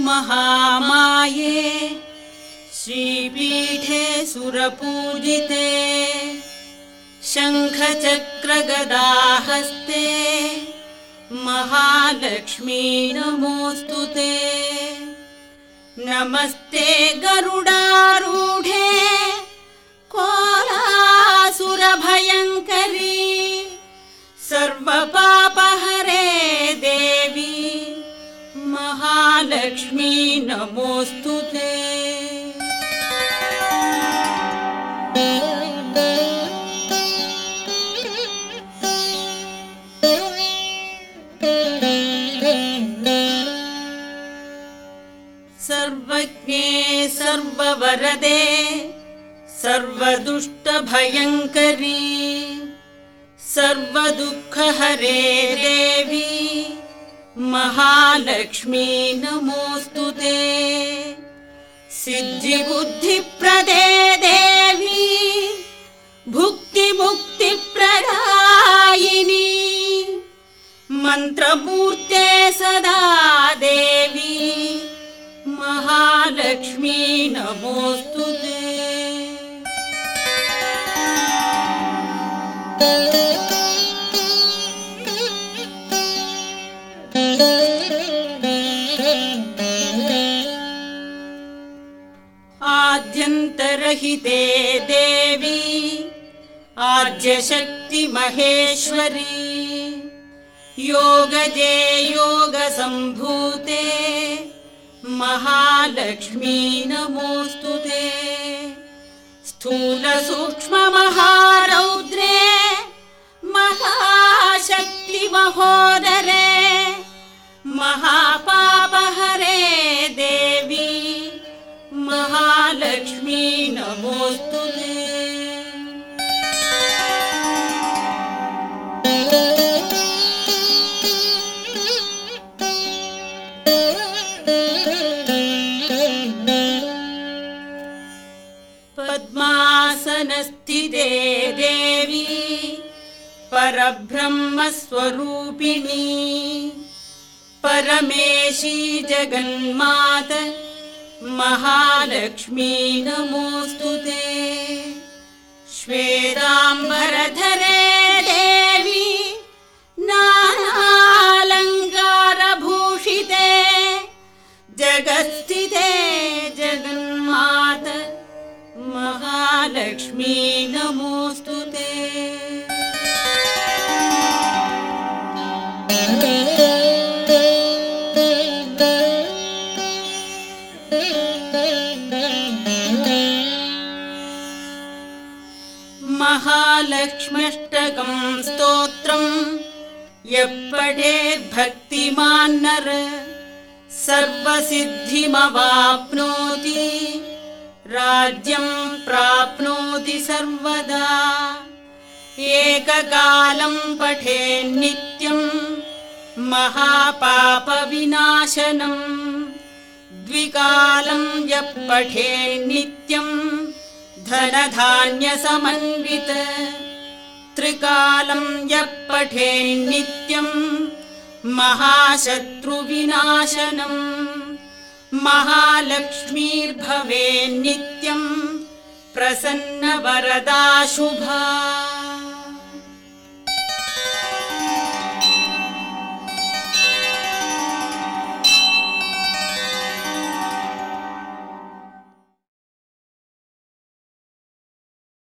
महामाये श्रीपीठे सुरपूजिते शङ्खचक्रगदाहस्ते महालक्ष्मी नमोऽस्तु ते। नमस्ते गरुडारु महालक्ष्मी नमोऽस्तु ते। सर्वज्ञे सर्ववरदे सर्वदुष्टभयङ्करी सर्वदुःखहरे देवी महालक्ष्मी नमोऽस्तु ते। सिद्धिबुद्धिप्रदे देवी भुक्तिमुक्तिप्रदायिनी। मन्त्रमूर्ते सदा देवी महालक्ष्मी नमोऽस्तु ते आद्यन्तरहिते देवी आद्यशक्ति महेश्वरी योगजे योगसम्भूते महालक्ष्मी नमोऽस्तु ते। स्थूलसूक्ष्ममहारौद्रे महाशक्तिमहोदरे पद्मासनस्थिते देवी परब्रह्मस्वरूपिणी। परमेशी जगन्मात महालक्ष्मी नमोऽस्तु ते। श्वेताम्बरधरे महालक्ष्मी नमोऽस्तु ते। महालक्ष्म्यष्टकम् स्तोत्रम् यः पठेद्भक्तिमान् नर सर्वसिद्धिमवाप्नोति राज्यम् प्राप्नोति सर्वदा। एककालम् पठेन्नित्यम् महापापविनाशनम् द्विकालम् यः पठेन्नित्यम् धनधान्यसमन्वित। त्रिकालम् यः पठेन्नित्यम् महाशत्रुविनाशनम् महालक्ष्मीर्भवेन्नित्यम् प्रसन्नवरदा शुभा